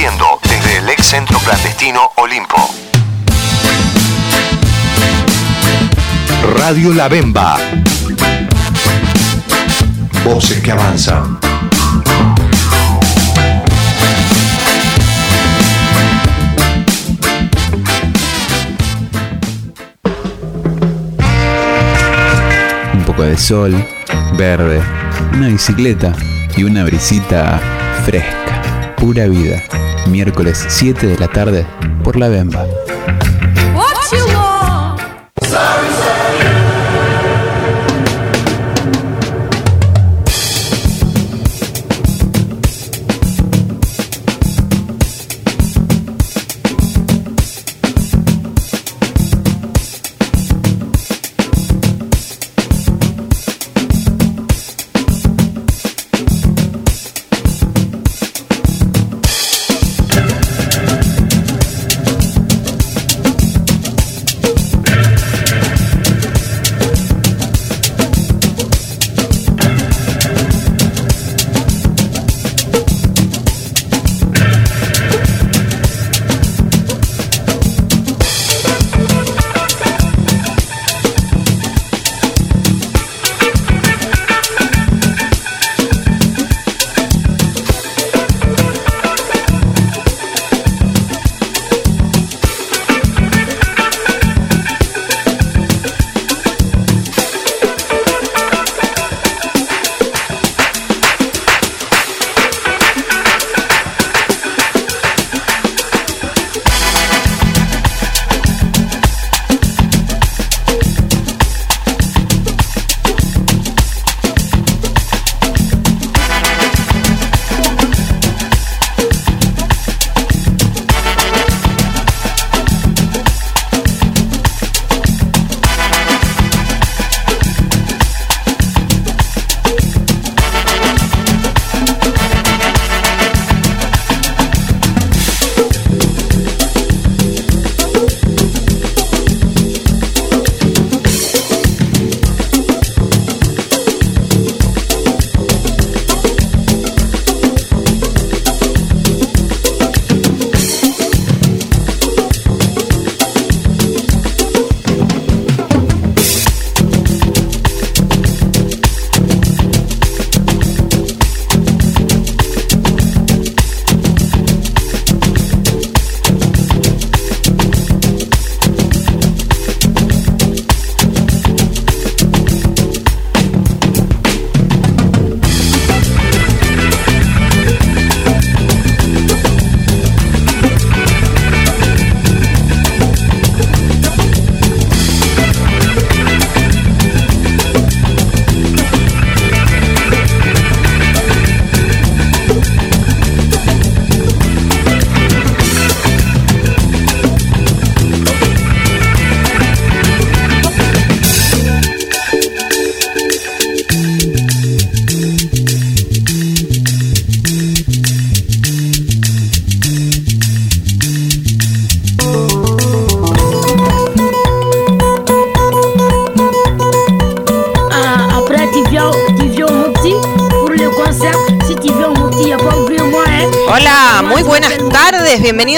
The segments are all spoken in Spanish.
desde el ex centro clandestino Olimpo. Radio La Bemba. Voces que avanzan. Un poco de sol, verde, una bicicleta y una brisita fresca. Pura vida. Miércoles 7 de la tarde por La Bemba.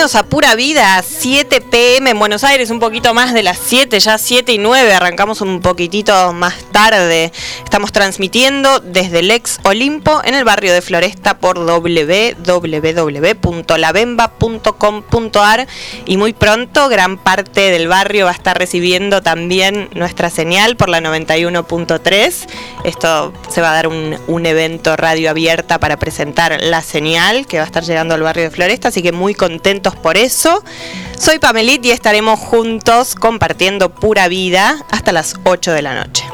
A Pura Vida, 7 pm en Buenos Aires, un poquito más de las 7, ya 7 y 9, arrancamos un poquitito más tarde. Estamos transmitiendo desde el ex Olimpo en el barrio de Floresta por www.labemba.com.ar y muy pronto gran parte del barrio va a estar recibiendo también nuestra señal por la 91.3. Esto se va a dar un, un evento radio abierta para presentar la señal que va a estar llegando al barrio de Floresta, así que muy contentos por eso. Soy Pamelit y estaremos juntos compartiendo pura vida hasta las 8 de la noche.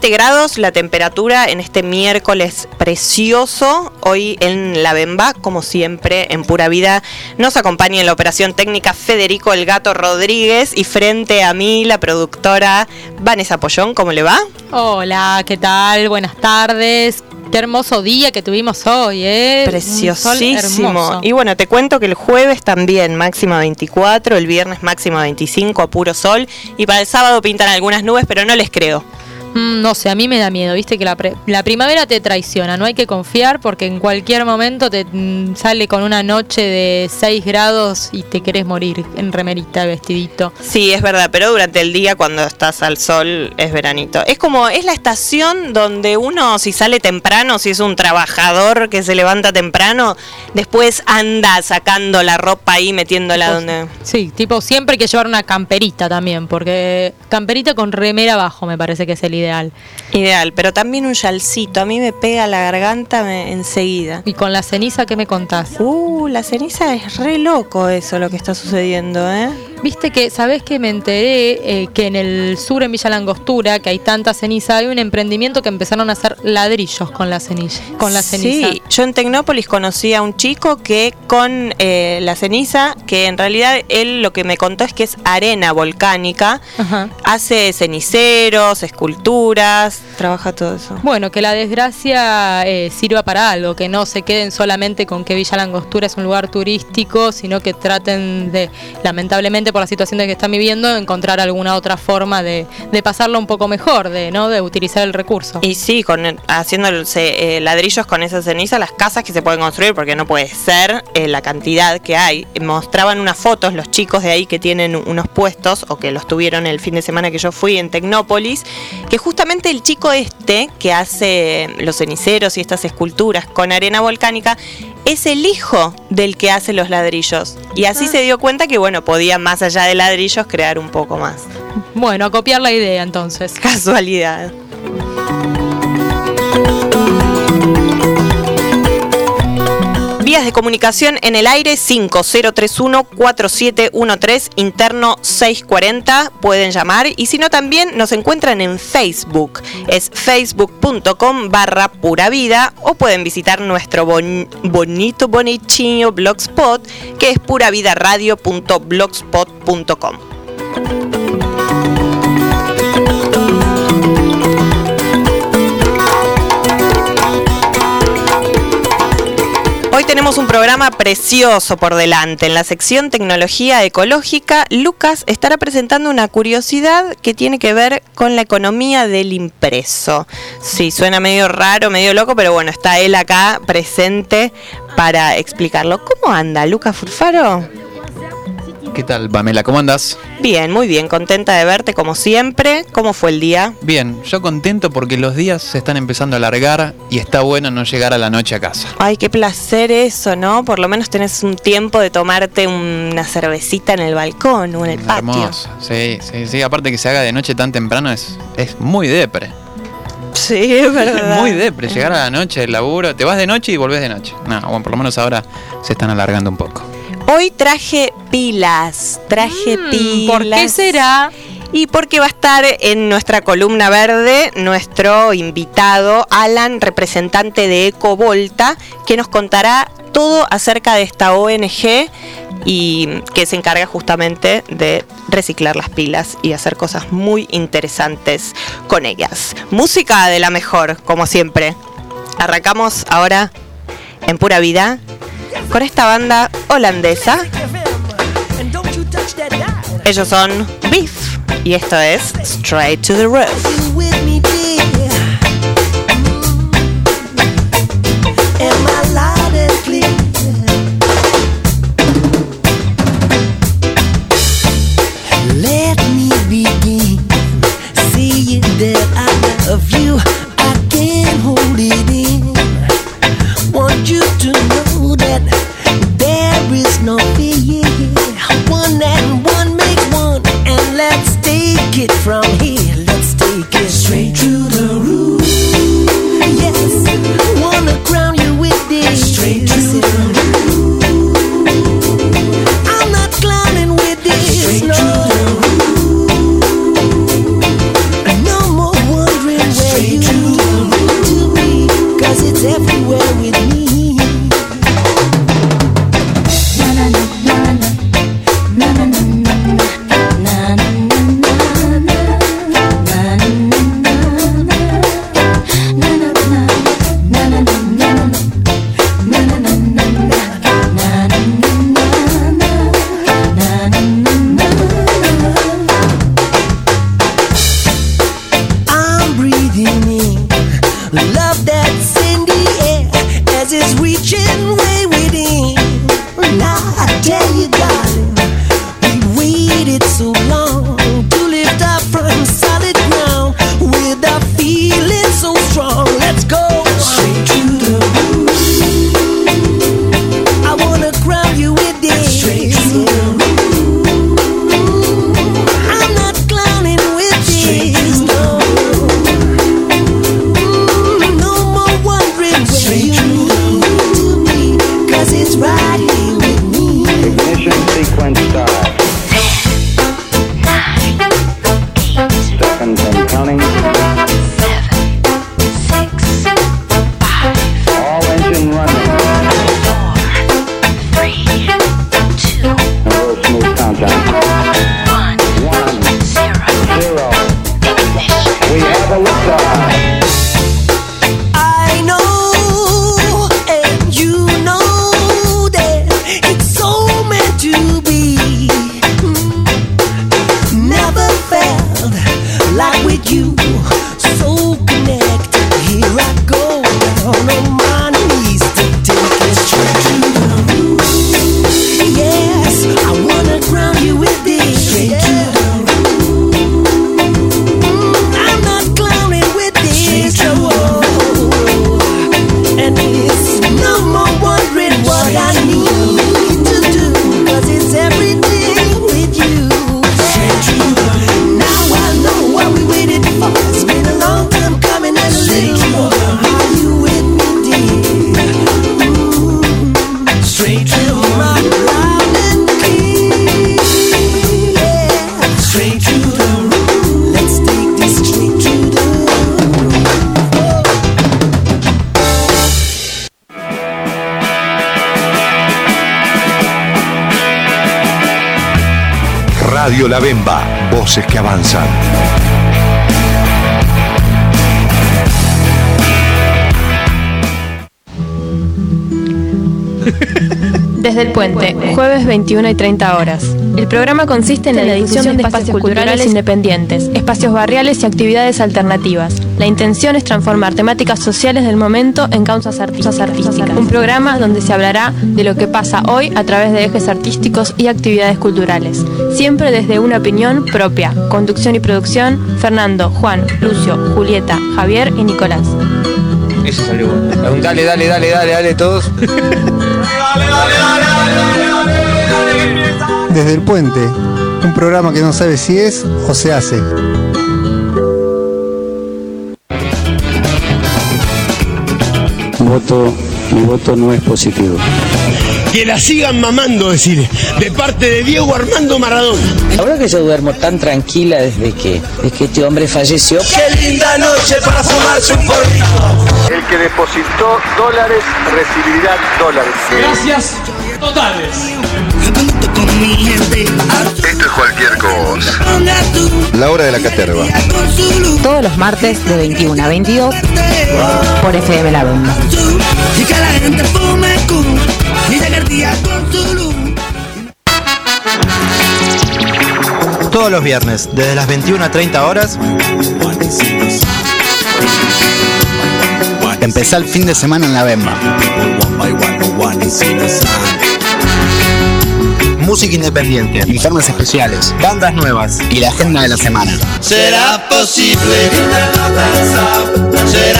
...20 grados la temperatura en este miércoles precioso... ...hoy en La Bemba, como siempre, en Pura Vida... ...nos acompaña en la operación técnica Federico El Gato Rodríguez... ...y frente a mí la productora Vanessa Pollón, ¿cómo le va? Hola, ¿qué tal? Buenas tardes. Qué hermoso día que tuvimos hoy, ¿eh? Preciosísimo. Y bueno, te cuento que el jueves también máxima 24, el viernes máxima 25 a puro sol y para el sábado pintan algunas nubes, pero no les creo. Mm, no sé, a mí me da miedo, viste que la, pre- la primavera te traiciona, no hay que confiar porque en cualquier momento te mm, sale con una noche de 6 grados y te querés morir en remerita, vestidito. Sí, es verdad, pero durante el día cuando estás al sol es veranito. Es como, es la estación donde uno si sale temprano, si es un trabajador que se levanta temprano, después anda sacando la ropa ahí, metiéndola donde... Sí, tipo siempre hay que llevar una camperita también, porque camperita con remera abajo me parece que es el ideal. Ideal, pero también un yalcito, a mí me pega la garganta me- enseguida. Y con la ceniza, ¿qué me contás? Uh, la ceniza es re loco eso lo que está sucediendo, ¿eh? Viste que, ¿sabés que me enteré eh, que en el sur, en Villa Langostura, que hay tanta ceniza, hay un emprendimiento que empezaron a hacer ladrillos con la ceniza? Con la ceniza. Sí, yo en Tecnópolis conocí a un chico que con eh, la ceniza, que en realidad él lo que me contó es que es arena volcánica, Ajá. hace ceniceros, esculturas, trabaja todo eso. Bueno, que la desgracia eh, sirva para algo, que no se queden solamente con que Villa Langostura es un lugar turístico, sino que traten de, lamentablemente por la situación de que están viviendo, encontrar alguna otra forma de, de pasarlo un poco mejor, de no de utilizar el recurso. Y sí, con haciéndose eh, ladrillos con esa ceniza, las casas que se pueden construir, porque no puede ser eh, la cantidad que hay. Mostraban unas fotos los chicos de ahí que tienen unos puestos, o que los tuvieron el fin de semana que yo fui en Tecnópolis, que justamente el chico este, que hace los ceniceros y estas esculturas con arena volcánica, es el hijo del que hace los ladrillos. Y así se dio cuenta que, bueno, podía más allá de ladrillos crear un poco más. Bueno, a copiar la idea entonces. Casualidad. Vías de comunicación en el aire 5031-4713, interno 640, pueden llamar y si no también nos encuentran en Facebook, es facebook.com barra pura vida o pueden visitar nuestro bon- bonito bonitinho blogspot que es puravidaradio.blogspot.com. tenemos un programa precioso por delante. En la sección Tecnología Ecológica, Lucas estará presentando una curiosidad que tiene que ver con la economía del impreso. Sí, suena medio raro, medio loco, pero bueno, está él acá presente para explicarlo. ¿Cómo anda, Lucas Furfaro? ¿Qué tal, Pamela? ¿Cómo andas? Bien, muy bien, contenta de verte como siempre. ¿Cómo fue el día? Bien, yo contento porque los días se están empezando a alargar y está bueno no llegar a la noche a casa. Ay, qué placer eso, ¿no? Por lo menos tenés un tiempo de tomarte una cervecita en el balcón o en el patio. Hermoso. Sí, sí, sí. Aparte que se haga de noche tan temprano es, es muy depre. Sí, es verdad. Muy depre. Llegar a la noche, el laburo. Te vas de noche y volvés de noche. No, bueno, por lo menos ahora se están alargando un poco. Hoy traje pilas, traje Mm, pilas. ¿Por qué será? Y porque va a estar en nuestra columna verde nuestro invitado Alan, representante de Ecovolta, que nos contará todo acerca de esta ONG y que se encarga justamente de reciclar las pilas y hacer cosas muy interesantes con ellas. Música de la mejor, como siempre. Arrancamos ahora en pura vida con esta banda holandesa. Ellos son Beef y esto es Straight to the Roof. Desde el Puente, jueves 21 y 30 horas. El programa consiste en la difusión de espacios culturales independientes, espacios barriales y actividades alternativas. La intención es transformar temáticas sociales del momento en causas artísticas. Un programa donde se hablará de lo que pasa hoy a través de ejes artísticos y actividades culturales. Siempre desde una opinión propia. Conducción y producción, Fernando, Juan, Lucio, Julieta, Javier y Nicolás. Eso salió bueno. Dale, dale, dale, dale, dale todos. Desde el puente, un programa que no sabe si es o se hace. Voto, mi voto no es positivo. Que la sigan mamando, decir, de parte de Diego Armando Maradona. Ahora que yo duermo tan tranquila desde que, desde que este hombre falleció. ¡Qué linda noche para fumarse un porrito! El que depositó dólares recibirá dólares. Gracias totales. Esto es cualquier cosa. La hora de la caterva. Todos los martes de 21 a 22 por FM La Bomba. Fume con. Todos los viernes, desde las 21 a 30 horas. Empezá el fin de semana en la Bemba. Música independiente, informes especiales, bandas nuevas y la agenda de la semana. Será posible, será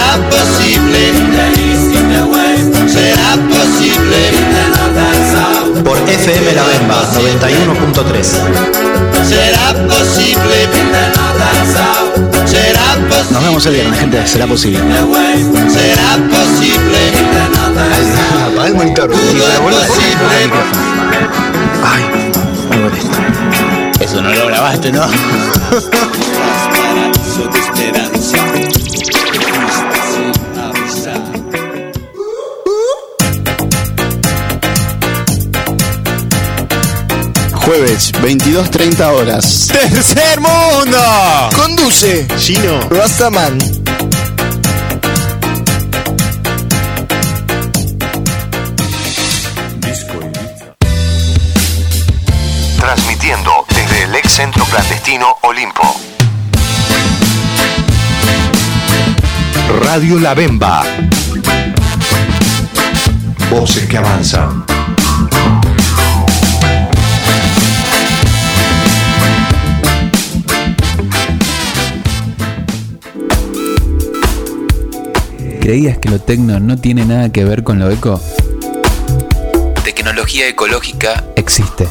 FM La Bemba 91.3. será posible, Nos vemos el viernes, gente. Será posible. será posible, Apaga el monitor. Ay, me molesta. Eso no lo grabaste, ¿no? Jueves, 22.30 horas. ¡Tercer mundo! Conduce Gino Rastaman. Transmitiendo desde el ex centro clandestino Olimpo. Radio La Bemba. Voces que avanzan. ¿Creías que lo tecno no tiene nada que ver con lo eco? Tecnología ecológica existe.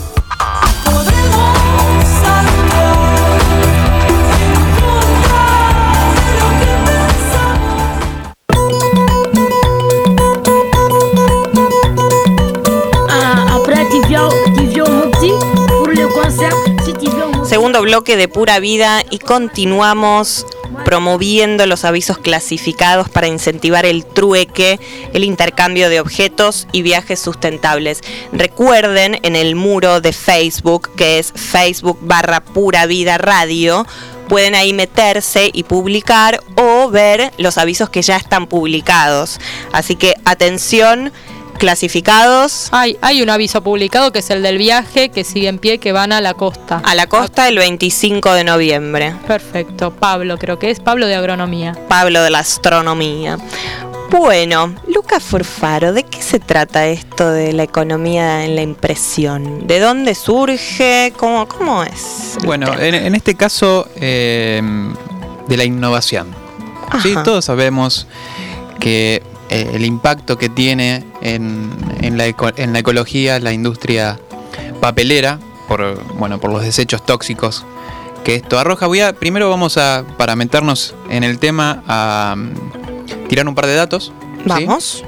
Segundo bloque de pura vida y continuamos promoviendo los avisos clasificados para incentivar el trueque, el intercambio de objetos y viajes sustentables. Recuerden en el muro de Facebook, que es Facebook barra pura vida radio, pueden ahí meterse y publicar o ver los avisos que ya están publicados. Así que atención, clasificados. Hay, hay un aviso publicado que es el del viaje que sigue en pie que van a la costa. A la costa el 25 de noviembre. Perfecto. Pablo, creo que es Pablo de Agronomía. Pablo de la astronomía. Bueno, Lucas Furfaro, ¿de qué se trata esto de la economía en la impresión? ¿De dónde surge? ¿Cómo, cómo es? Bueno, en, en este caso eh, de la innovación. Sí, todos sabemos que eh, el impacto que tiene en, en la eco- en la ecología la industria papelera, por, bueno, por los desechos tóxicos que esto arroja. Voy a, primero vamos a, para meternos en el tema, a mm, tirar un par de datos. ¿sí? Vamos.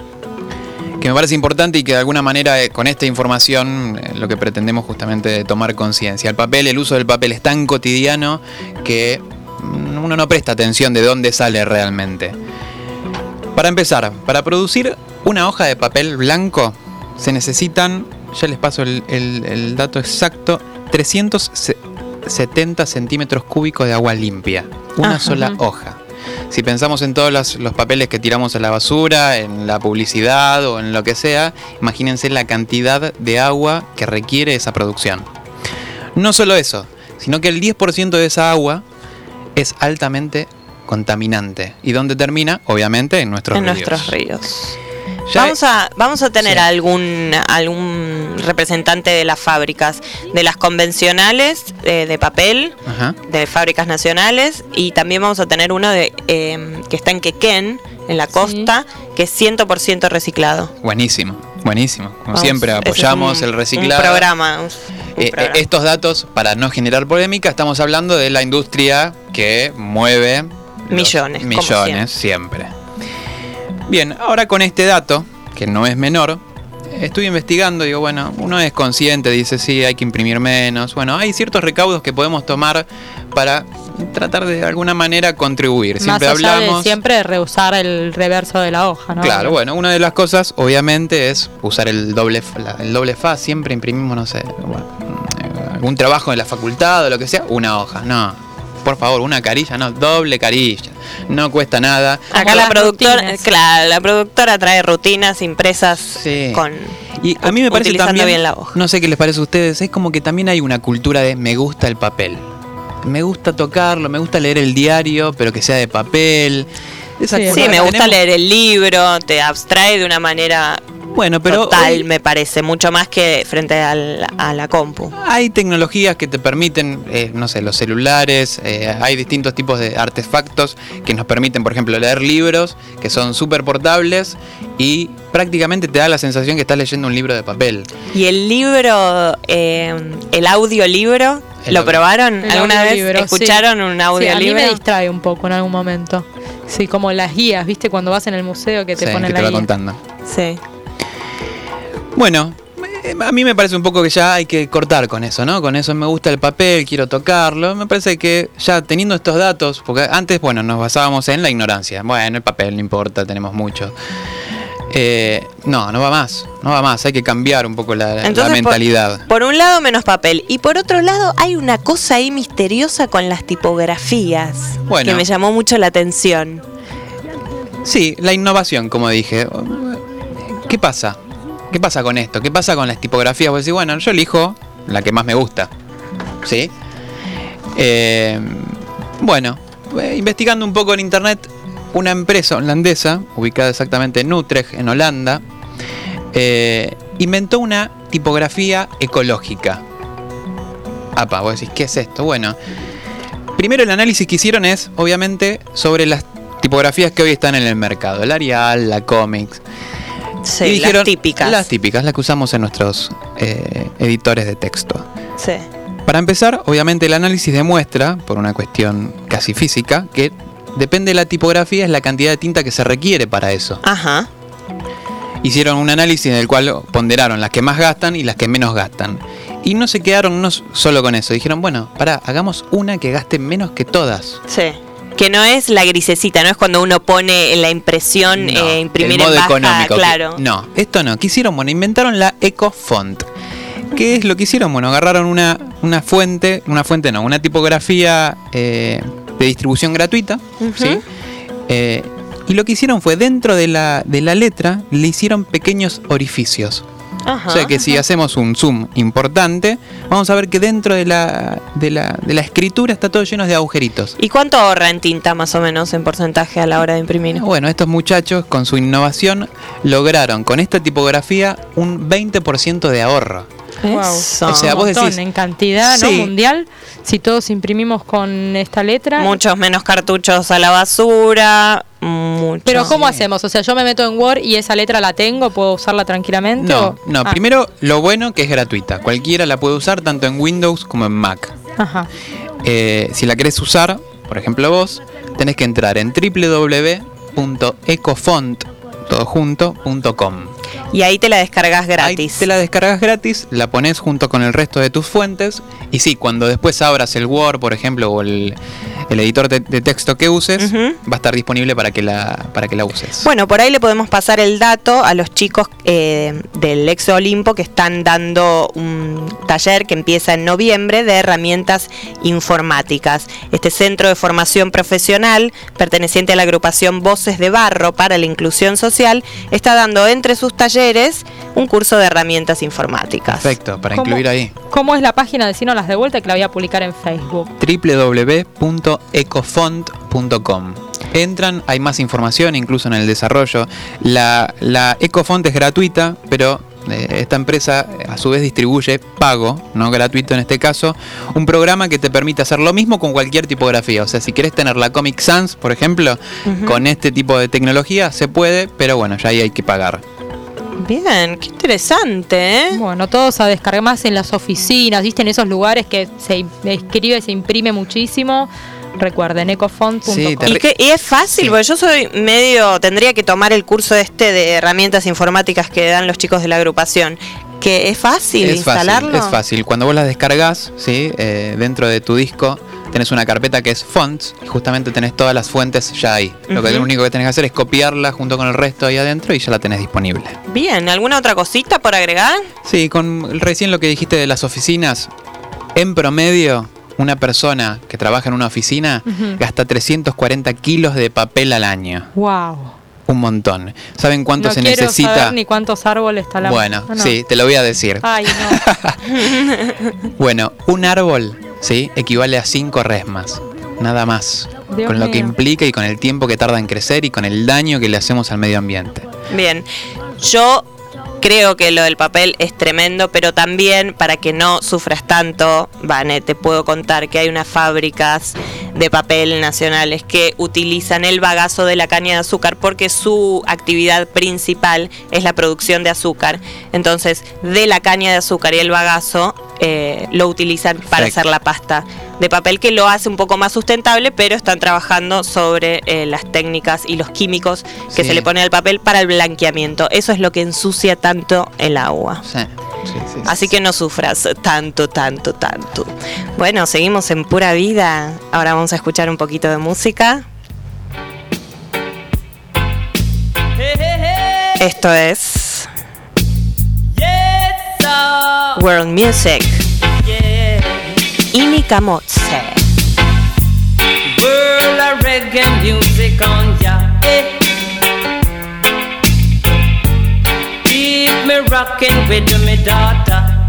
que me parece importante y que de alguna manera eh, con esta información eh, lo que pretendemos justamente es tomar conciencia. El papel, el uso del papel es tan cotidiano que mm, uno no presta atención de dónde sale realmente. Para empezar, para producir una hoja de papel blanco se necesitan, ya les paso el, el- el dato exacto, 370 centímetros cúbicos de agua limpia. Una Ajá. sola hoja. Si pensamos en todos los, los papeles que tiramos a la basura, en la publicidad o en lo que sea, imagínense la cantidad de agua que requiere esa producción. No solo eso, sino que el 10% de esa agua es altamente contaminante. ¿Y dónde termina? Obviamente en nuestros en ríos. nuestros ríos. Ya- Vamos a, vamos a tener Sí. algún, algún representante de las fábricas, de las convencionales eh, de papel, Ajá. de fábricas nacionales, y también vamos a tener uno de eh, que está en Quequén, en la costa, que es 100% reciclado. Buenísimo, buenísimo. Como Vamos, siempre es apoyamos un- el reciclado. Un programa. un- un Eh, eh, programa. estos datos, para no generar polémica, estamos hablando de la industria que mueve Millones, como millones siempre. Bien, ahora con este dato, que no es menor, estuve investigando, digo, bueno, uno es consciente, dice, sí, hay que imprimir menos. Bueno, hay ciertos recaudos que podemos tomar para tratar de alguna manera contribuir. Siempre Más allá hablamos. de siempre reusar el reverso de la hoja, ¿no? Claro, bueno, una de las cosas, obviamente, es usar el doble, la- el doble fa. Siempre imprimimos, no sé, bueno, algún trabajo de la facultad o lo que sea, una hoja. No, por favor, una carilla, no, doble carilla. No cuesta nada. Acá la productora, claro, la productora trae rutinas impresas Sí. con Y a mí me parece utilizando también, bien la hoja. no sé qué les parece a ustedes, es como que también hay una cultura de me gusta el papel. Me gusta tocarlo, me gusta leer el diario, pero que sea de papel. Esa Sí, me gusta tenemos- leer el libro, te abstrae de una manera Bueno, pero total, hoy- me parece, mucho más que frente al- a la compu. Hay tecnologías que te permiten, eh, no sé, los celulares, eh, hay distintos tipos de artefactos que nos permiten, por ejemplo, leer libros que son súper portables y prácticamente te da la sensación que estás leyendo un libro de papel. ¿Y el libro, eh, el audiolibro, El lo audio- probaron? El ¿Alguna vez audiolibro, escucharon sí. un Sí, a audiolibro? mí me distrae un poco en algún momento. Sí, como las guías, ¿viste? Cuando vas en el museo que te Sí, ponen que la te va guía. contando. Sí. Bueno, eh, a mí me parece un poco que ya hay que cortar con eso, ¿no? Con eso me gusta el papel, quiero tocarlo. Me parece que ya teniendo estos datos, porque antes, bueno, nos basábamos en la ignorancia. Bueno, el papel no importa, tenemos mucho. Eh, no, no va más, no va más. Hay que cambiar un poco la, la Entonces, por- mentalidad. Por, un lado, menos papel. Y por otro lado, hay una cosa ahí misteriosa con las tipografías Bueno. que me llamó mucho la atención. Sí, la innovación, como dije. ¿Qué pasa? ¿Qué pasa con esto? ¿Qué pasa con las tipografías? Vos decís, bueno, yo elijo la que más me gusta. ¿Sí? Eh, bueno, eh, investigando un poco en internet, una empresa holandesa, ubicada exactamente en Utrecht, en Holanda, eh, inventó una tipografía ecológica. Apa, vos decís, ¿qué es esto? Bueno, primero el análisis que hicieron es, obviamente, sobre las tipografías que hoy están en el mercado, el Arial, la Comics. Sí, Y las típicas. Las típicas, las que usamos en nuestros eh, editores de texto. Sí. Para empezar, obviamente el análisis demuestra, por una cuestión casi física, que depende de la tipografía es la cantidad de tinta que se requiere para eso. Ajá. Hicieron un análisis en el cual ponderaron las que más gastan y las que menos gastan. Y no se quedaron no solo con eso, dijeron, bueno, pará, hagamos una que gaste menos que todas. Sí. Que no es la grisecita, no es cuando uno pone la impresión, No, eh, imprimir el modo en baja, económico. que- claro. no, esto no. Quisieron, bueno, inventaron la EcoFont. ¿Qué es lo que hicieron? Bueno, agarraron una, una fuente, una fuente no, una tipografía eh, de distribución gratuita. ¿sí? Eh, y lo que hicieron fue, dentro de la, de la letra, le hicieron pequeños orificios. Ajá. O sea que si hacemos un zoom importante, vamos a ver que dentro de la, de la, de la escritura está todo lleno de agujeritos. ¿Y cuánto ahorra en tinta más o menos en porcentaje a la hora de imprimir? Bueno, estos muchachos con su innovación lograron con esta tipografía un 20% de ahorro. Wow. Eso. O sea, vos montón decís- en cantidad, ¿no? Mundial. Si todos imprimimos con esta letra. Muchos menos cartuchos a la basura. Mucho. Pero ¿cómo hacemos? O sea, yo me meto en Word y esa letra la tengo, puedo usarla tranquilamente. No, o- no, Ah, primero lo bueno que es gratuita. Cualquiera la puede usar tanto en Windows como en Mac. Ajá. Eh, si la querés usar, por ejemplo vos, tenés que entrar en www.ecofont.com. Y ahí te la descargas Ahí gratis. te la descargas gratis, la pones junto con el resto de tus fuentes y sí, cuando después abras el Word, por ejemplo, o el, el editor de, de texto que uses, va a estar disponible para que la, para que la uses. Bueno, por ahí le podemos pasar el dato a los chicos eh, del ex Olimpo que están dando un taller que empieza en noviembre de herramientas informáticas. Este centro de formación profesional, perteneciente a la agrupación Voces de Barro para la Inclusión Social, está dando entre sus talleres un curso de herramientas informáticas. Perfecto, para incluir ahí. ¿Cómo es la página? Decinos las de vuelta que la voy a publicar en Facebook. www.ecofont.com. Entran, hay más información incluso en el desarrollo. La, la Ecofont es gratuita, pero eh, esta empresa eh, a su vez distribuye pago, no gratuito en este caso, un programa que te permite hacer lo mismo con cualquier tipografía. O sea, si querés tener la Comic Sans, por ejemplo, con este tipo de tecnología se puede, pero bueno, ya ahí hay que pagar. Bien, qué interesante, ¿eh? Bueno, todos a descargar más en las oficinas, ¿viste? En esos lugares que se escribe, se imprime muchísimo. Recuerden, ecofont.com. Sí, Y, que- y es fácil, porque yo soy medio, tendría que tomar el curso este de herramientas informáticas que dan los chicos de la agrupación. Que es fácil Es fácil, instalarlo. es fácil. Cuando vos las descargas, ¿sí? Eh, dentro de tu disco tenés una carpeta que es fonts y justamente tenés todas las fuentes ya ahí. Lo que lo único que tenés que hacer es copiarla junto con el resto ahí adentro y ya la tenés disponible. Bien, ¿alguna otra cosita por agregar? Sí, con recién lo que dijiste de las oficinas, en promedio una persona que trabaja en una oficina gasta 340 kilos de papel al año. Wow. Un montón. ¿Saben cuánto no se quiero necesita? saber ni cuántos árboles está la Bueno, no. sí, te lo voy a decir. Ay, no. Bueno, un árbol, ¿sí? Equivale a cinco resmas. Nada más. Dios con lo que implica y con el tiempo que tarda en crecer y con el daño que le hacemos al medio ambiente. Bien, yo creo que lo del papel es tremendo, pero también para que no sufras tanto, Vane, te puedo contar que hay unas fábricas de papel nacionales que utilizan el bagazo de la caña de azúcar porque su actividad principal es la producción de azúcar. Entonces, de la caña de azúcar y el bagazo eh, lo utilizan para Perfecto. hacer la pasta de papel que lo hace un poco más sustentable, pero están trabajando sobre eh, las técnicas y los químicos que Sí. se le pone al papel para el blanqueamiento. Eso es lo que ensucia tanto el agua. Sí, sí, sí, sí. Así que no sufras tanto, tanto, tanto. Bueno, seguimos en pura vida. Ahora vamos a escuchar un poquito de música. Esto es World Music. Inika World of reggae music on ya. Eh. Keep me rocking with me daughter.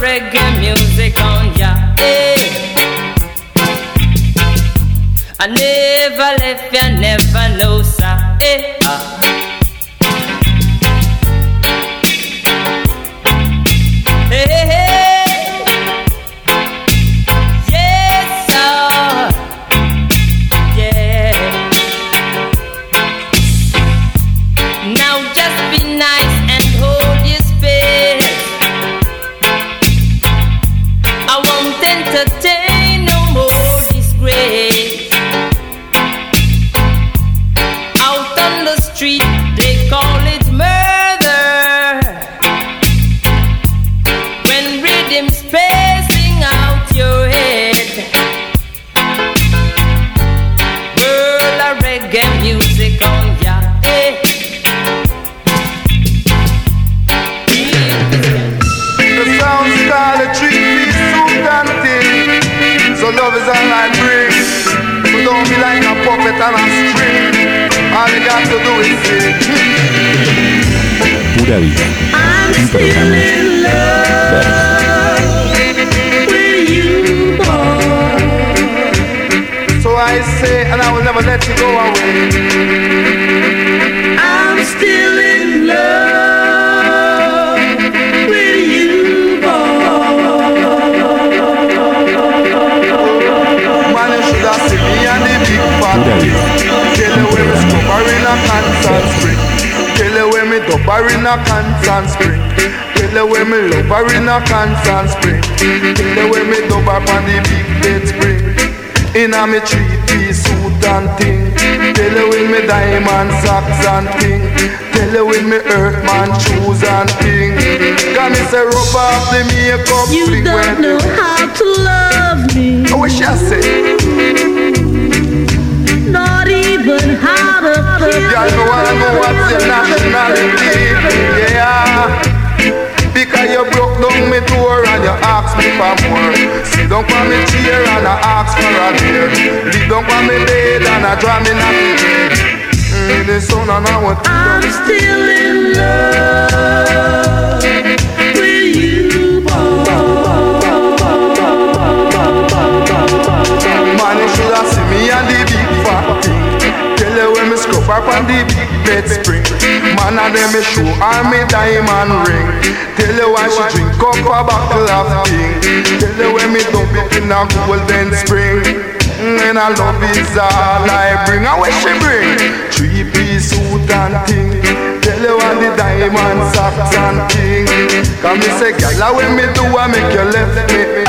Reggae music on ya. I never left ya, never know, You when me lover in a constant spring. You when me dubber on the big bed spring. In a me three piece suit and thing. Tell you when me diamond socks and thing. Tell you when me earthman shoes and thing. Can me say rub off the makeup You don't know how to love me. I wish I said. Not even how to Y'all know I know what's your nationality Yeah because you broke down me door and you asked me for more. Sit down on me chair and I ask for a beer. Leave down on me bed and I draw me nappy mm, The sun and I want I'm still in love with you. Man, you should have seen me and the big fat thing. Tell you when me scrub up on the big bed spring Man and them me show her me diamond ring. Tell you why she drink up a bottle of thing Tell you when me dump it in a golden spring. Mm, And I love is all I bring. And what she bring? Three piece suit and thing. Tell you all the diamond socks and thing Cause me say, gala when me do I make you left me.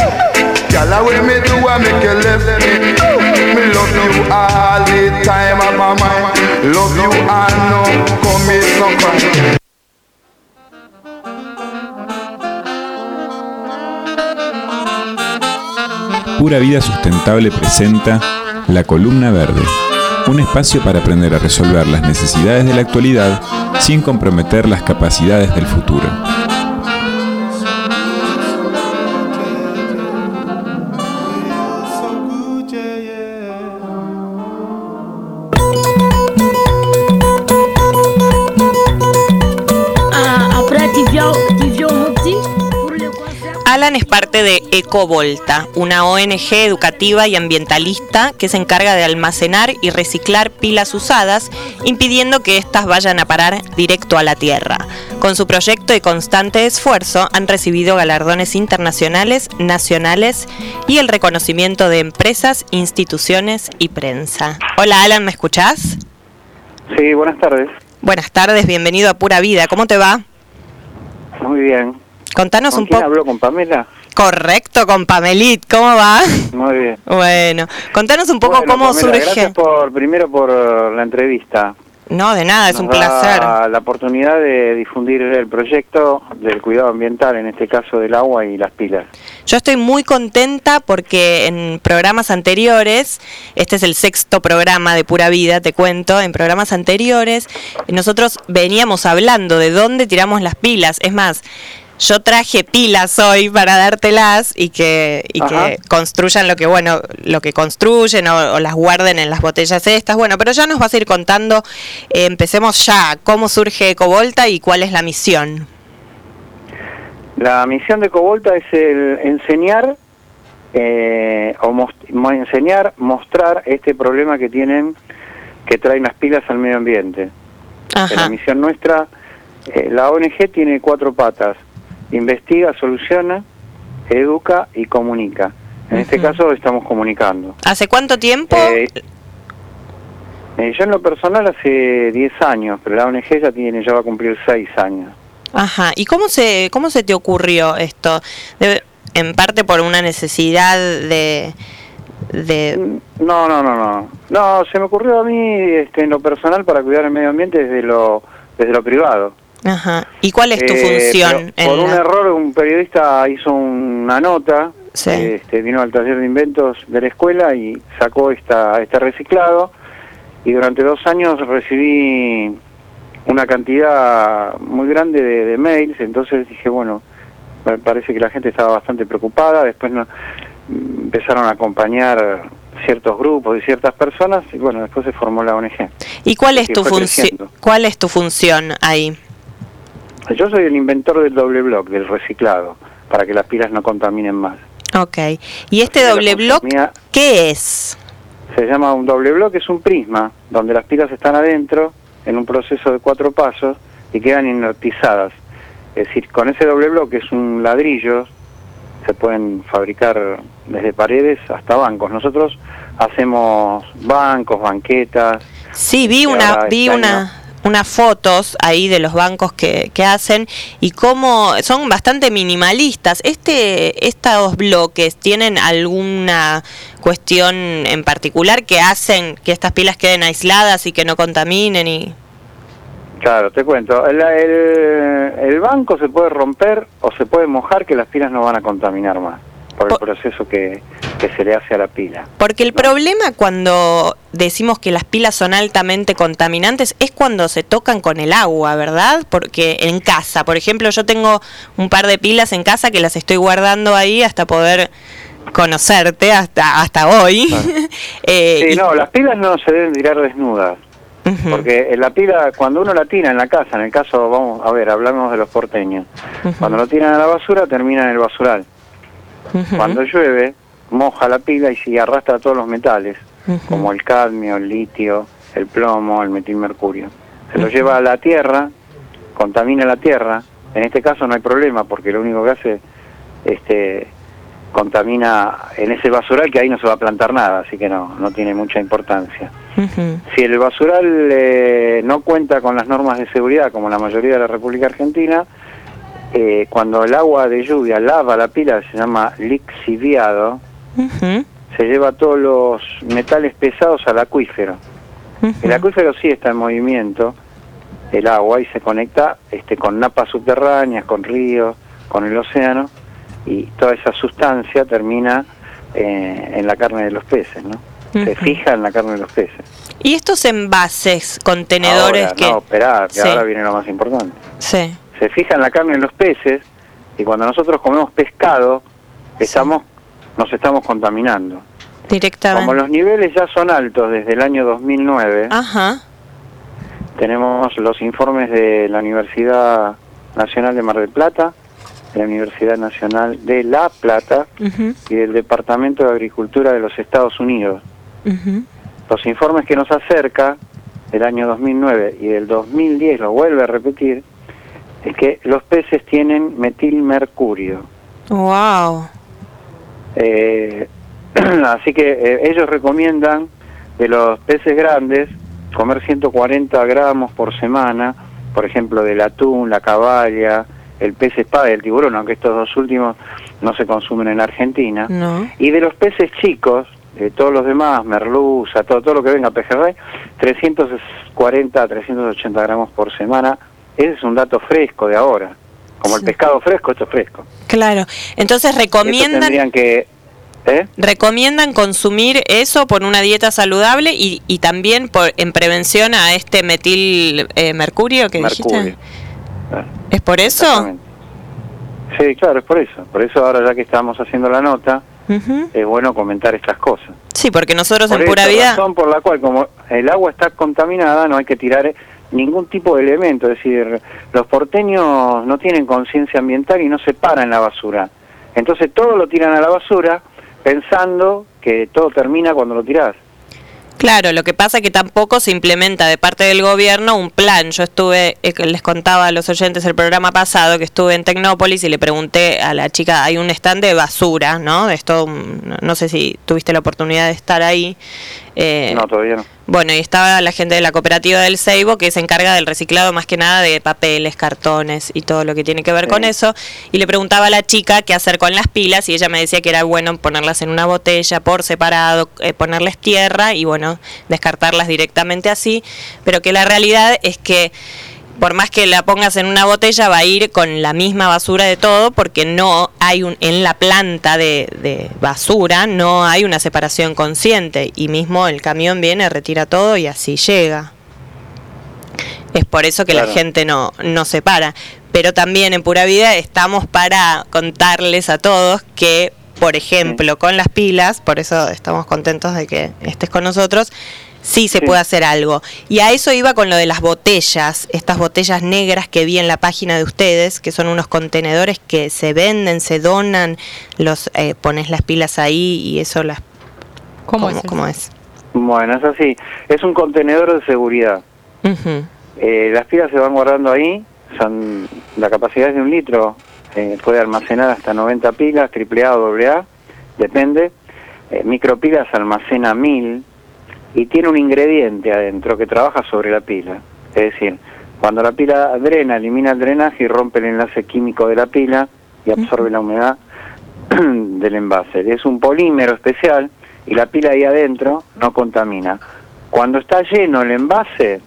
Gala when me do I make you left Me no Pura Vida Sustentable presenta La Columna Verde, un espacio para aprender a resolver las necesidades de la actualidad sin comprometer las capacidades del futuro. Alan es parte de Ecovolta, una ONG educativa y ambientalista que se encarga de almacenar y reciclar pilas usadas, impidiendo que éstas vayan a parar directo a la Tierra. Con su proyecto y constante esfuerzo han recibido galardones internacionales, nacionales y el reconocimiento de empresas, instituciones y prensa. Hola Alan, ¿me escuchás? Sí, buenas tardes. Buenas tardes, bienvenido a Pura Vida. ¿Cómo te va? Muy bien. Contanos ¿Con un poco. habló? ¿Con Pamela? Correcto, con Pamelit. ¿Cómo va? Muy bien. Bueno, contanos un poco Bueno, cómo Pamela, surge. Gracias por, primero por eh, la entrevista. No, de nada, es un da placer. La oportunidad de difundir el proyecto del cuidado ambiental, en este caso del agua y las pilas. Yo estoy muy contenta porque en programas anteriores, este es el sexto programa de Pura Vida, te cuento, en programas anteriores nosotros veníamos hablando de dónde tiramos las pilas. Es más, yo traje pilas hoy para dártelas y que y Ajá. que construyan lo que bueno lo que construyen o, o las guarden en las botellas estas. Bueno pero ya nos vas a ir contando. Eh, empecemos ya. Cómo surge Ecovolta y cuál es la misión La misión de Cobolta es el enseñar eh, o mos- mo- enseñar, mostrar este problema que tienen, que traen las pilas al medio ambiente. Que La misión nuestra, eh, la ONG tiene cuatro patas: investiga, soluciona, educa y comunica. En este caso estamos comunicando. hace cuánto tiempo Eh, eh, yo en lo personal hace 10 años, pero la ONG ya tiene, ya va a cumplir 6 años. Ajá, ¿y cómo se, cómo se te ocurrió esto? Debe- en parte por una necesidad de... de No, no, no, no. No, se me ocurrió a mí este, en lo personal para cuidar el medio ambiente desde lo, desde lo privado. Ajá. ¿Y cuál es tu Eh, función? Por un error, un periodista hizo una nota, este, vino al taller de inventos de la escuela y sacó esta, este reciclado. Y durante dos años recibí una cantidad muy grande de, de mails, entonces dije, bueno, me parece que la gente estaba bastante preocupada, después no, empezaron a acompañar ciertos grupos y ciertas personas, y bueno, después se formó la ONG. ¿Y cuál es tu función? ¿Cuál es tu función ahí? Yo soy el inventor del doble block, del reciclado, para que las pilas no contaminen más. Ok. ¿Y este doble block qué es? Se llama un doble block, es un prisma, donde las pilas están adentro, en un proceso de cuatro pasos, y quedan inertizadas. Es decir, con ese doble block, que es un ladrillo, se pueden fabricar desde paredes hasta bancos. Nosotros hacemos bancos, banquetas. Sí, vi una vi este una unas fotos ahí de los bancos que, que hacen y cómo son bastante minimalistas. Este estos bloques tienen alguna cuestión en particular que hacen que estas pilas queden aisladas y que no contaminen y Claro, te cuento. El, el- el banco se puede romper o se puede mojar que las pilas no van a contaminar más por el proceso que, que se le hace a la pila. Porque el problema cuando decimos que las pilas son altamente contaminantes es cuando se tocan con el agua, ¿verdad? Porque en casa, por ejemplo, yo tengo un par de pilas en casa que las estoy guardando ahí hasta poder conocerte hasta hasta hoy. Eh, Sí, y- no, las pilas no se deben tirar desnudas. Porque en la pila, cuando uno la tira en la casa, en el caso, vamos a ver, hablamos de los porteños, cuando lo tiran a la basura, termina en el basural. Cuando llueve, moja la pila y se arrastra todos los metales, como el cadmio, el litio, el plomo, el metilmercurio. Se lo lleva a la tierra, contamina la tierra. En este caso no hay problema, porque lo único que hace este contamina en ese basural que ahí no se va a plantar nada, así que no, no tiene mucha importancia. Si el basural eh, no cuenta con las normas de seguridad, como la mayoría de la República Argentina, eh, cuando el agua de lluvia lava la pila, se llama lixiviado, se lleva todos los metales pesados al acuífero. El acuífero sí está en movimiento, el agua, y se conecta este, con napas subterráneas, con ríos, con el océano, y toda esa sustancia termina eh, en la carne de los peces, ¿no? Se fija en la carne de los peces. y estos envases, contenedores Ahora, que No, esperá, que Sí. ahora viene lo más importante. sí. Se fija en la carne de los peces y cuando nosotros comemos pescado, estamos, nos estamos contaminando. directamente. Como los niveles ya son altos desde el año 2009, Ajá. tenemos los informes de la Universidad Nacional de Mar del Plata, de la Universidad Nacional de La Plata y del Departamento de Agricultura de los Estados Unidos. Los informes que nos acerca del año 2009 y del 2010, lo vuelve a repetir, es que los peces tienen metilmercurio. Wow. Eh, así que eh, ellos recomiendan de los peces grandes comer 140 gramos por semana, por ejemplo, del atún, la caballa, el pez espada y el tiburón, aunque estos dos últimos no se consumen en Argentina. No. Y de los peces chicos, de todos los demás, merluza, todo, todo lo que venga pejerrey, 340 a 380 gramos por semana. Ese es un dato fresco de ahora. Como el pescado fresco, esto es fresco. Claro. Entonces recomiendan tendrían que... ¿eh? recomiendan consumir eso por una dieta saludable y, y también por, en prevención a este metil eh, mercurio que Mercurio. dijiste. ¿Es por eso? Sí, claro, es por eso. Por eso ahora ya que estamos haciendo la nota, es bueno comentar estas cosas. Sí, porque nosotros Por en pura vida razón por la cual, como el agua está contaminada, no hay que tirar ningún tipo de elemento. Es decir, los porteños no tienen conciencia ambiental y no separan la basura. Entonces todo lo tiran a la basura pensando que todo termina cuando lo tirás. Claro, lo que pasa es que tampoco se implementa de parte del gobierno un plan. Yo estuve, eh, les contaba a los oyentes el programa pasado que estuve en Tecnópolis y le pregunté a la chica, hay un stand de basura, ¿no? De esto, mm, no- no sé si tuviste la oportunidad de estar ahí. Eh, No, todavía no. Bueno, y estaba la gente de la cooperativa del Seibo que se encarga del reciclado más que nada de papeles, cartones y todo lo que tiene que ver con eso. Y le preguntaba a la chica qué hacer con las pilas y ella me decía que era bueno ponerlas en una botella por separado, eh, ponerles tierra y bueno, descartarlas directamente así. Pero que la realidad es que por más que la pongas en una botella va a ir con la misma basura de todo porque no hay un en la planta de, de basura no hay una separación consciente y mismo el camión viene retira todo y así llega. Es por eso que la gente no no separa. Pero también en pura vida estamos para contarles a todos que por ejemplo con las pilas por eso estamos contentos de que estés con nosotros sí se Sí. puede hacer algo. Y a eso iba con lo de las botellas, estas botellas negras que vi en la página de ustedes, que son unos contenedores que se venden, se donan, los eh, pones las pilas ahí y eso las... ¿Cómo, es? ¿Cómo es? Bueno, es así. Es un contenedor de seguridad. Eh, las pilas se van guardando ahí, son la capacidad es de un litro, eh, puede almacenar hasta 90 pilas, AAA o AA, depende. Eh, micropilas almacena 1000 y tiene un ingrediente adentro que trabaja sobre la pila. Es decir, cuando la pila drena, elimina el drenaje y rompe el enlace químico de la pila y absorbe la humedad del envase. Es un polímero especial y la pila ahí adentro no contamina. Cuando está lleno el envase,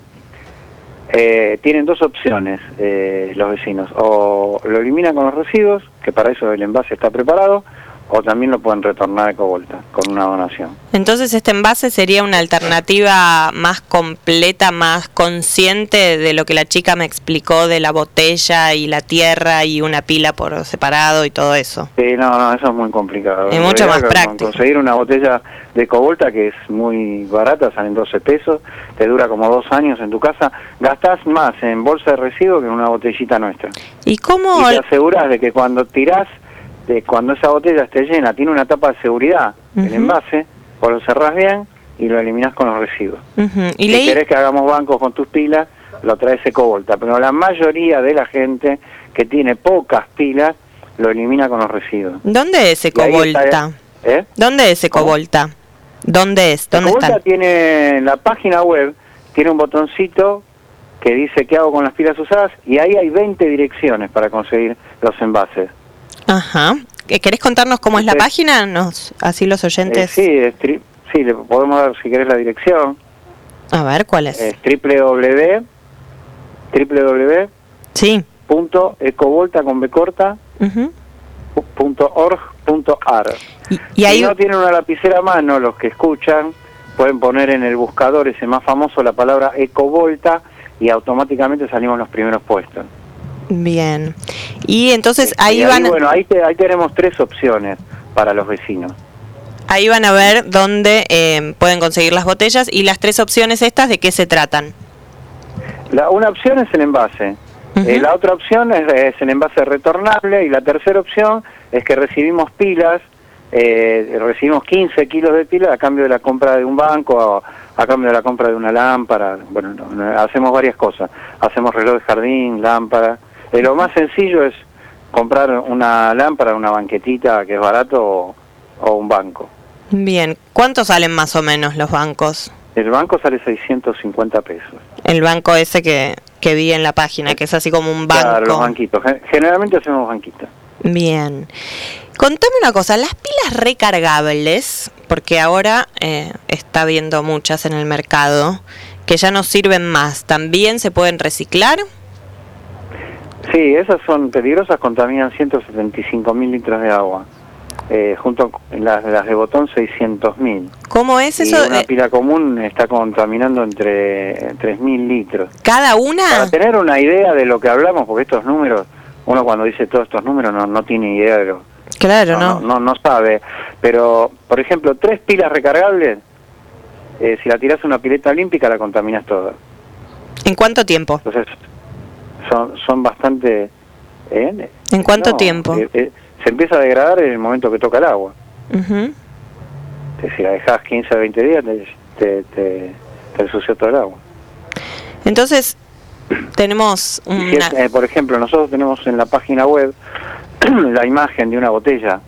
eh, tienen dos opciones eh, los vecinos. O lo eliminan con los residuos, que para eso el envase está preparado, o también lo pueden retornar a Ecovolta con una donación. Entonces este envase sería una alternativa más completa, más consciente de lo que la chica me explicó de la botella y la tierra y una pila por separado y todo eso. Sí, no, no, eso es muy complicado. Es mucho más práctico. Conseguir una botella de Ecovolta que es muy barata, salen 12 pesos, te dura como dos años en tu casa, gastás más en bolsa de residuos que en una botellita nuestra. ¿Y cómo? Y te aseguras de que cuando tirás, de cuando esa botella esté llena, tiene una tapa de seguridad, el envase, vos lo cerrás bien y lo eliminás con los residuos. Y si leí... querés que hagamos bancos con tus pilas, lo traes Ecovolta. Pero la mayoría de la gente que tiene pocas pilas, lo elimina con los residuos. ¿Dónde es Ecovolta? ¿eh? ¿Dónde es Ecovolta? ¿Dónde es? ¿Dónde Ecovolta tiene en la página web, tiene un botoncito que dice qué hago con las pilas usadas y ahí hay 20 direcciones para conseguir los envases. Ajá. ¿Qué- ¿Querés contarnos cómo es la Sí. página? Nos, así los Eh, oyentes... sí, es tri- sí, le podemos dar si querés la dirección. A ver, ¿cuál es? Es www www Sí. punto ecovolta con B corta punto org punto ar. y ahí- Si no tienen una lapicera a mano, los que escuchan pueden poner en el buscador ese más famoso la palabra ecovolta y automáticamente salimos los primeros puestos. Bien. Y entonces Y ahí van, bueno, ahí, te- ahí tenemos tres opciones para los vecinos. ahí van a ver dónde eh, pueden conseguir las botellas y las tres opciones estas de qué se tratan. La, una opción es el envase. Eh, la otra opción es, es el envase retornable y la tercera opción es que recibimos pilas, eh, recibimos 15 kilos de pilas a cambio de la compra de un banco, a, a cambio de la compra de una lámpara, bueno, no, no, hacemos varias cosas, hacemos reloj de jardín, lámpara. Eh, lo más sencillo es comprar una lámpara, una banquetita que es barato o, o un banco. Bien, ¿cuánto salen más o menos los bancos? El banco sale 650 pesos. El banco ese que, que vi en la página, que es así como un banco. Claro, los banquitos. Gen- Generalmente hacemos banquitos. Bien. Contame una cosa, las pilas recargables, porque ahora eh, está viendo muchas en el mercado, que ya no sirven más, ¿también se pueden reciclar? Sí, esas son peligrosas, contaminan 175 mil litros de agua. Eh, junto con las, las de botón 600 mil. ¿Cómo es Y eso? una pila común está contaminando entre 3.000 litros. ¿Cada una? Para tener una idea de lo que hablamos, porque estos números, uno cuando dice todos estos números no, no tiene idea de lo Claro, no, no, no sabe. Pero, por ejemplo, tres pilas recargables, eh, si la tiras a una pileta olímpica la contaminas toda. ¿En cuánto tiempo? Entonces, son, son bastante... ¿eh? ¿En cuánto No, tiempo? eh, eh, se empieza a degradar en el momento que toca el agua. Ujú. Que si la dejas 15 a 20 días, te, te, te, ensució todo el agua. Entonces, tenemos una... es, eh, por ejemplo, nosotros tenemos en la página web la imagen de una botella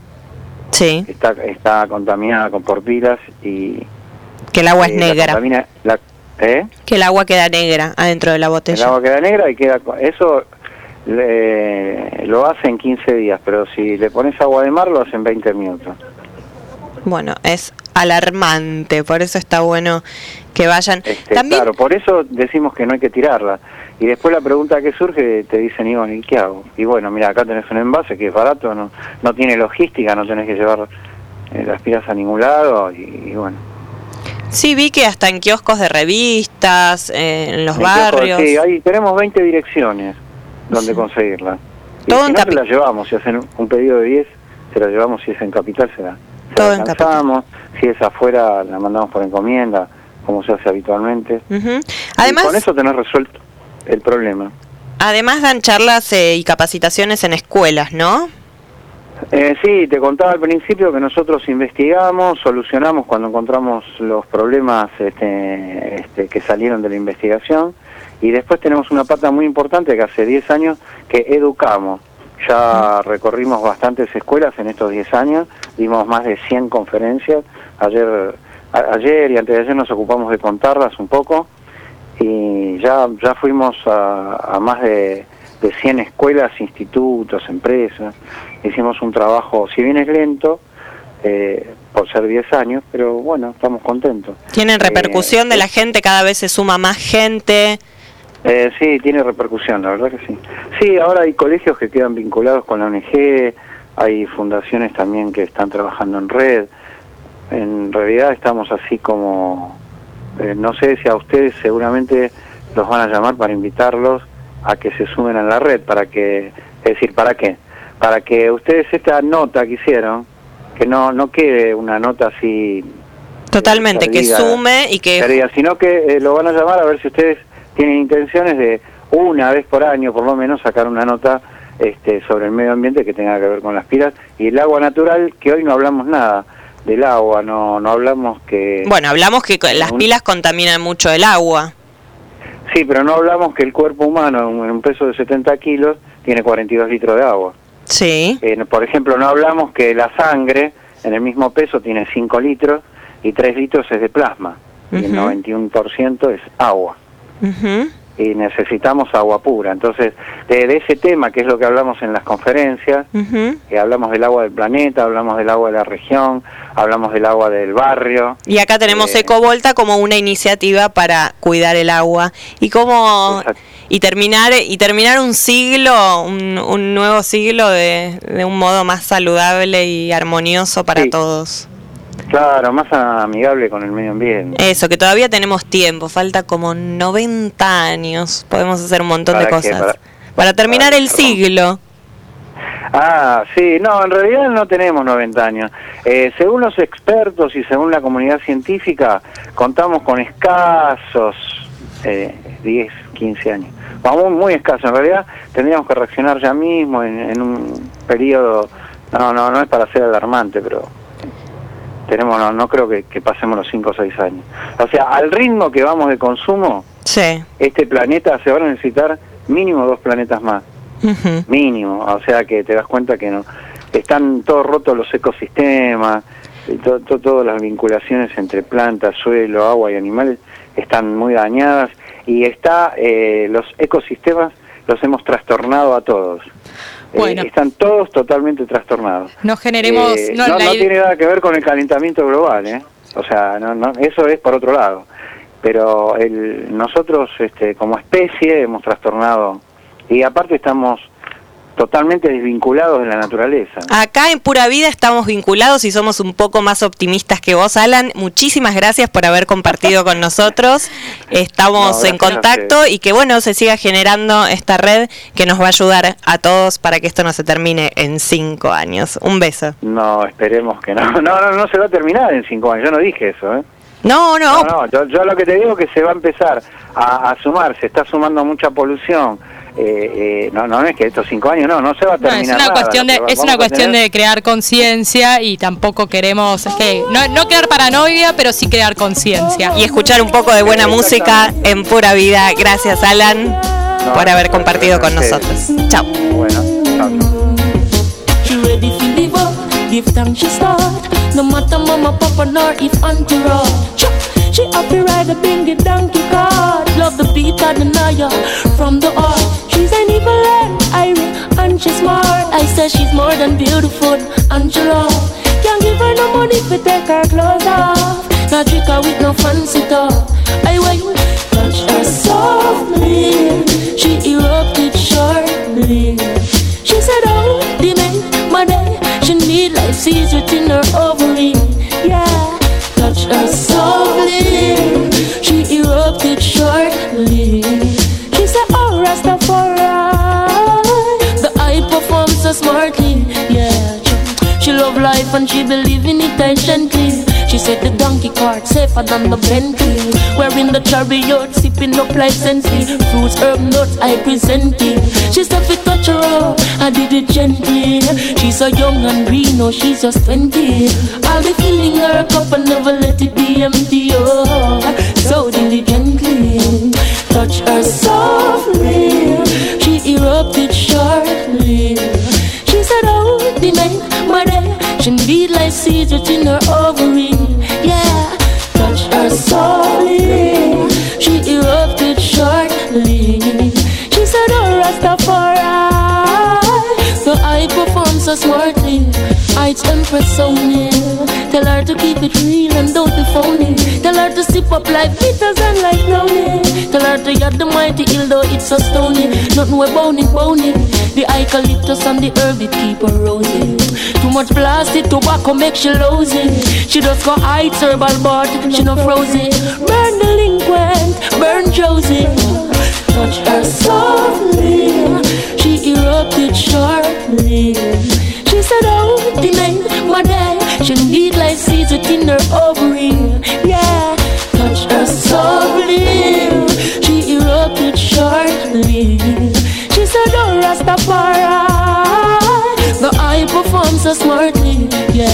Sí. que está, está contaminada con porpilas y... Que el agua es eh, la negra. contamina- la- ¿eh? Que el agua queda negra adentro de la El botella. agua queda negra y queda... Eso le- lo hace en 15 días, pero si le pones agua de mar lo hace en 20 minutos. Bueno, es alarmante, por eso está bueno que vayan. Este, También, Claro, por eso decimos que no hay que tirarla. Y después la pregunta que surge, te dicen, Iván, ¿y qué hago? Y bueno, mira, acá tenés un envase que es barato, no, no tiene logística, no tenés que llevar eh, las pilas a ningún lado y, y bueno. Sí vi que hasta en kioscos de revistas, en los En kioscos, barrios. Sí, ahí tenemos 20 direcciones donde conseguirla. Y Todo si en no, se la llevamos, si hacen un pedido de 10, se la llevamos, si es en capital, se la, se Todo la en alcanzamos, si es afuera, la mandamos por encomienda, como se hace habitualmente. Además, con eso tenés resuelto el problema. además dan charlas eh, y capacitaciones en escuelas, ¿no? Eh, sí, te contaba al principio que nosotros investigamos, solucionamos cuando encontramos los problemas este, este, que salieron de la investigación y después tenemos una pata muy importante que hace 10 años que educamos. Ya recorrimos bastantes escuelas en estos 10 años, dimos más de 100 conferencias. Ayer, ayer y antes de ayer nos ocupamos de contarlas un poco y ya, ya fuimos a, a más de, de 100 escuelas, institutos, empresas. Hicimos un trabajo, si bien es lento, eh, por ser 10 años, pero bueno, estamos contentos. Tienen repercusión de la gente, cada vez se suma más gente. Eh, sí, tiene repercusión, la verdad que sí. Sí, ahora hay colegios que quedan vinculados con la ONG, hay fundaciones también que están trabajando en red. En realidad estamos así como, eh, no sé si a ustedes seguramente los van a llamar para invitarlos a que se sumen a la red, para que, es decir, ¿para qué? Para que ustedes esta nota que hicieron, que no, no quede una nota así Totalmente, que sume y que... perdida, sino que eh, lo van a llamar a ver si ustedes tienen intenciones de una vez por año, por lo menos, sacar una nota este, sobre el medio ambiente que tenga que ver con las pilas y el agua natural, que hoy no hablamos nada del agua, no, no hablamos que... Bueno, hablamos que las pilas contaminan mucho el agua. Sí, pero no hablamos que el cuerpo humano, en un peso de 70 kilos, tiene 42 litros de agua. Sí. Eh, por ejemplo, no hablamos que la sangre, en el mismo peso, tiene 5 litros y 3 litros es de plasma. Y el Ujú. 91% es agua. Y necesitamos agua pura. Entonces, de, de ese tema, que es lo que hablamos en las conferencias, que hablamos del agua del planeta, hablamos del agua de la región, hablamos del agua del barrio. Y acá tenemos Eh, Ecovolta como una iniciativa para cuidar el agua y como y terminar y terminar un siglo, un, un nuevo siglo de, de un modo más saludable y armonioso para Sí. todos. Claro, más amigable con el medio ambiente. Eso, que todavía tenemos tiempo, falta como 90 años, podemos hacer un montón de cosas. Para- Para terminar para- el siglo. Ah, sí, no, en realidad no tenemos 90 años. Eh, según los expertos y según la comunidad científica, contamos con escasos eh, 10, 15 años. Vamos muy escaso. En realidad tendríamos que reaccionar ya mismo en, en un periodo, no, no, no es para ser alarmante, pero tenemos, no, no creo que, que pasemos los 5 o 6 años. O sea, al ritmo que vamos de consumo, Sí. este planeta se van a necesitar mínimo dos planetas más, mínimo. O sea que te das cuenta que no están todos rotos los ecosistemas, y to- to- todas las vinculaciones entre plantas, suelo, agua y animales están muy dañadas y está eh, los ecosistemas los hemos trastornado a todos. Eh, Bueno. están todos totalmente trastornados. No generemos. Eh, no, no, no tiene nada que ver con el calentamiento global, ¿eh? O sea, no, no, eso es por otro lado. Pero el, nosotros, este, como especie, hemos trastornado y aparte estamos totalmente desvinculados de la naturaleza. Acá en Pura Vida estamos vinculados y somos un poco más optimistas que vos, Alan. Muchísimas gracias por haber compartido con nosotros. Estamos No, en contacto y que bueno, se siga generando esta red que nos va a ayudar a todos para que esto no se termine en cinco años. Un beso. No, esperemos que no. No, no, no se va a terminar en cinco años. Yo no dije eso, ¿eh? No, no. No, no, yo, yo lo que te digo es que se va a empezar a, a sumar, se está sumando mucha polución. Eh, eh, no, no es que estos cinco años, no, no se va a No, terminar. es una nada. cuestión de es una cuestión tener- de crear conciencia y tampoco queremos es que no, no crear paranoia pero sí crear conciencia Y escuchar un poco de buena música en Pura Vida. Gracias, Alan, por haber compartido con nosotros. Chao. Bueno, chao, chao. She ready to live up, give thanks she start. No matter mama, papa, nor if auntie rod. She happy ride a bingy donkey cart. Love the beat of the Naya from the heart. She's smart. I say she's more than beautiful love. Can't give her no money to take her clothes off. Not trick her with no fancy talk. I wait, touch her softly. She erupted sharply. She said, Oh, the man, my day. She need life seeds within her ovary. Yeah, touch her softly. Life and she believe in it patiently. She said the donkey cart safer than the Bentley. Wearing the chariot, sipping up pleasantly. Fruits, herb, nuts, I present it. She said if touch her up, I did it gently. She's so young and green, no, she's just 20. I'll be filling her cup and never let it be empty. Oh, so diligently. Touch her softly. She erupted shortly. Seeds within her ovary. Yeah, touch her softly. She erupted shortly. She said, Oh, Rastafari. So I perform so smartly. I empress so near. Tell her to keep it real and don't be phony. Tell her to sip up like bitters and like brownie. Tell her to get the mighty ill though it's so stony. Nothing we bony bony. The eucalyptus and the herb it keep her rosy. Too much plastic tobacco make she lousy. She just got heights herbal but she no frozen. Burn delinquent, burn Josie. Touch her softly. She erupted shortly. She said, Oh, the man, day. She need like seeds within her ovary. Yeah, touch her softly. She erupted shortly. She said, Oh, Rastafari. The eye performs so smartly. Yeah,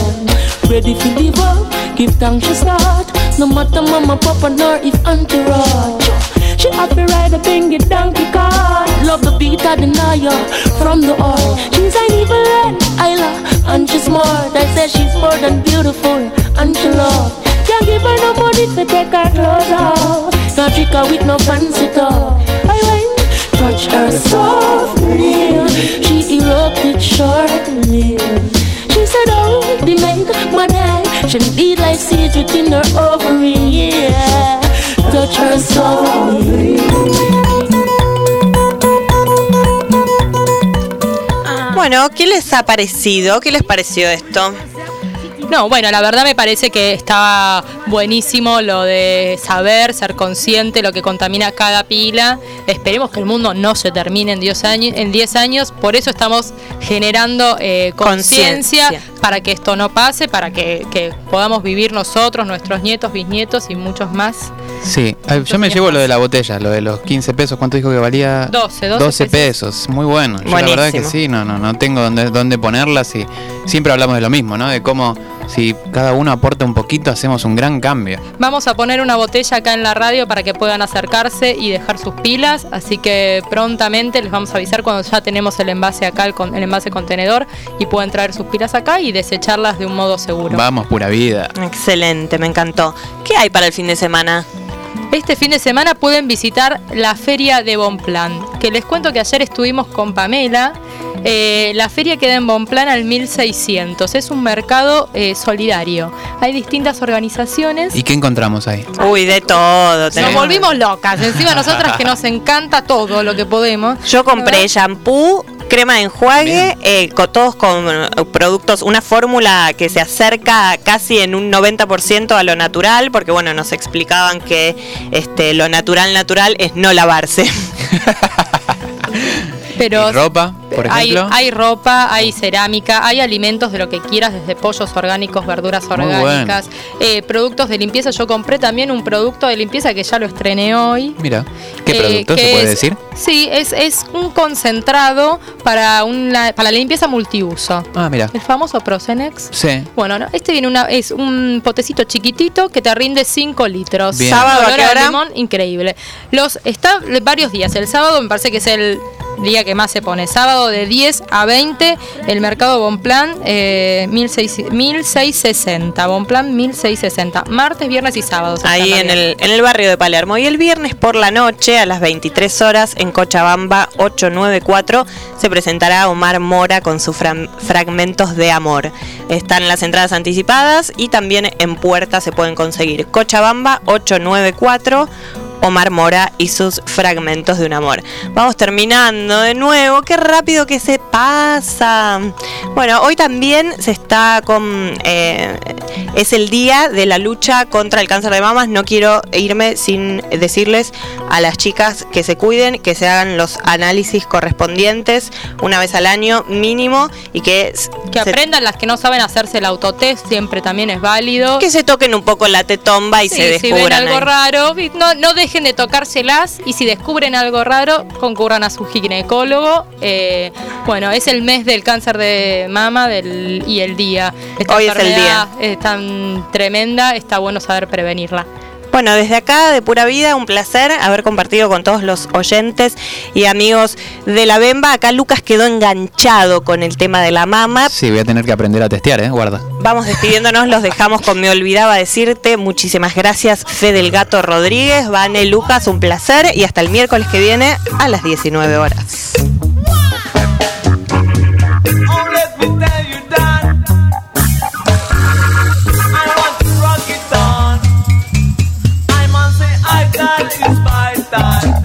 ready for live up. Give thanks she start. No matter mama, papa, nor if rod. She happy ride a bingy donkey cart. Love the beat of the Naya from the heart. She's an evil and Isla, and she's smart. I say she's more than beautiful, and she love. Can't give her no money to take her clothes off. Can't trick her with no fancy talk. I went, touch her softly. She erupted shortly. She said, Oh, the man, my dad. She need life seeds within her ovary. Yeah, touch her softly. Bueno, ¿qué les ha parecido? ¿Qué les pareció esto? No, bueno, la verdad me parece que estaba buenísimo lo de saber, ser consciente, lo que contamina cada pila. Esperemos que el mundo no se termine en 10 años, en 10 años. por eso estamos generando eh, conciencia para que esto no pase, para que, que podamos vivir nosotros, nuestros nietos, bisnietos y muchos más. Sí, ay, yo me llevo lo de la botella, lo de los 15 pesos. ¿Cuánto dijo que valía? 12, 12 pesos. Muy bueno. Yo la verdad que sí, no, no, no tengo dónde, dónde ponerlas y siempre hablamos de lo mismo, ¿no? De cómo si cada uno aporta un poquito hacemos un gran cambio. Vamos a poner una botella acá en la radio para que puedan acercarse y dejar sus pilas, así que prontamente les vamos a avisar cuando ya tenemos el envase acá, el, con- el envase contenedor, y pueden traer sus pilas acá y desecharlas de un modo seguro. Vamos, pura vida. Excelente, me encantó. ¿Qué hay para el fin de semana? Este fin de semana pueden visitar la feria de Bonplan, que les cuento que ayer estuvimos con Pamela. Eh, la feria queda en Bonplan al 1600, es un mercado eh, solidario. Hay distintas organizaciones. ¿Y qué encontramos ahí? Uy, de todo. Nos tenemos. volvimos locas, encima nosotras que nos encanta todo lo que podemos. Yo compré shampoo, crema de enjuague, eh, todos con productos, una fórmula que se acerca casi en un 90% a lo natural, porque bueno, nos explicaban que este, lo natural natural es no lavarse. Pero ¿Y ropa, por hay, ejemplo? hay ropa, hay cerámica, hay alimentos de lo que quieras, desde pollos orgánicos, verduras orgánicas, eh, productos de limpieza. Yo compré también un producto de limpieza que ya lo estrené hoy. Mira, ¿qué Eh, producto que se puede es- decir? Sí, es, es un concentrado para, una, para la limpieza multiuso. Ah, mira. El famoso Procenex. Sí. Bueno, no, este viene una, es un potecito chiquitito que te rinde 5 litros. Bien. ¿Sábado a Olor qué a hora? limón, increíble. Los está varios días. El sábado me parece que es el día que más se pone. Sábado de 10 a 20, el mercado Bonplan eh, 1600 1660. Bonplan 1660. Martes, viernes y sábados. Ahí en el, en el barrio de Palermo. Y el viernes por la noche, a las 23 horas, en Cochabamba 894, se presentará Omar Mora con sus fragmentos de amor. Están las entradas anticipadas y también en puerta se pueden conseguir. Cochabamba 894. Omar Mora y sus fragmentos de un amor. Vamos terminando de nuevo. Qué rápido que se pasa. Bueno, hoy también se está con. eh, es el día de la lucha contra el cáncer de mamas. No quiero irme sin decirles a las chicas que se cuiden, que se hagan los análisis correspondientes una vez al año mínimo y que, Que se- aprendan las que no saben hacerse el autotest, siempre también es válido. que se toquen un poco la tetomba y Sí, se si ven descubran. algo ahí. raro, no, no dejen de tocárselas y si descubren algo raro, concurran a su ginecólogo. Eh, bueno, es el mes del cáncer de mama del, y el día. Esta Hoy es el enfermedad Es tan tremenda, está bueno saber prevenirla. Bueno, desde acá de Pura Vida, un placer haber compartido con todos los oyentes y amigos de la Bemba. Acá Lucas quedó enganchado con el tema de la mama. Sí, voy a tener que aprender a testear, ¿eh? Guarda. Vamos despidiéndonos, los dejamos con Me Olvidaba Decirte. Muchísimas gracias, Fede el Gato Rodríguez, Vane Lucas, un placer. Y hasta el miércoles que viene a las 19 horas. Navidad is my time.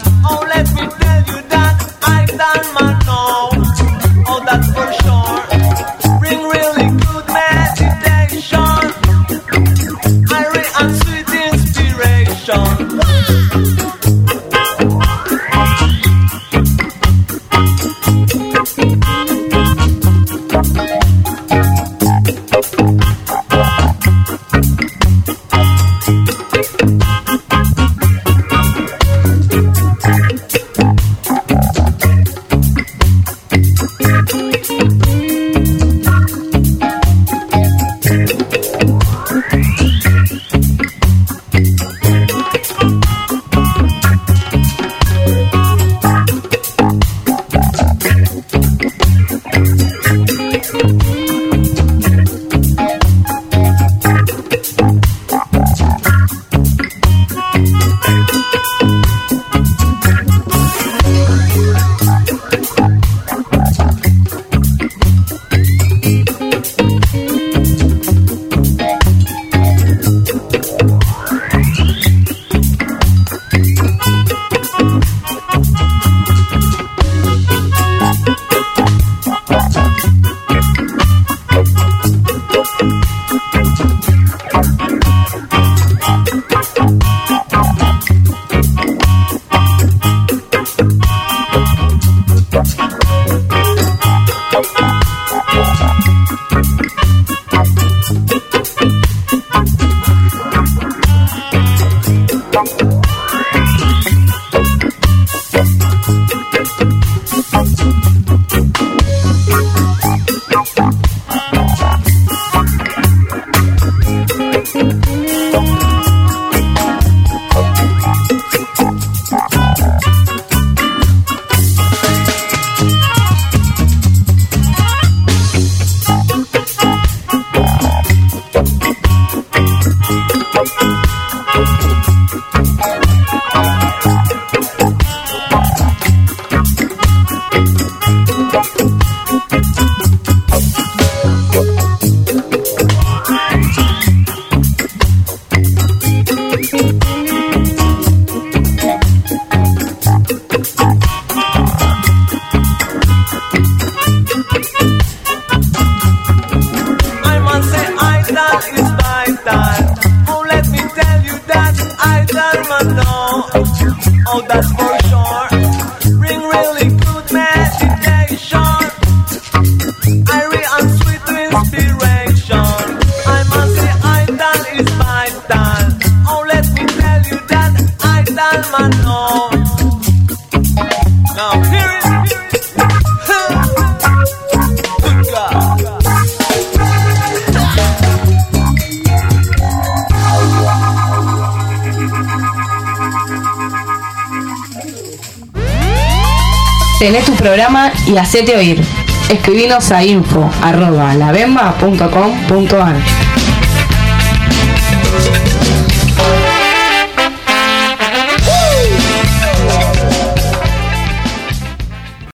Y hacete oír. Escribinos a info arroba labemba.com.ar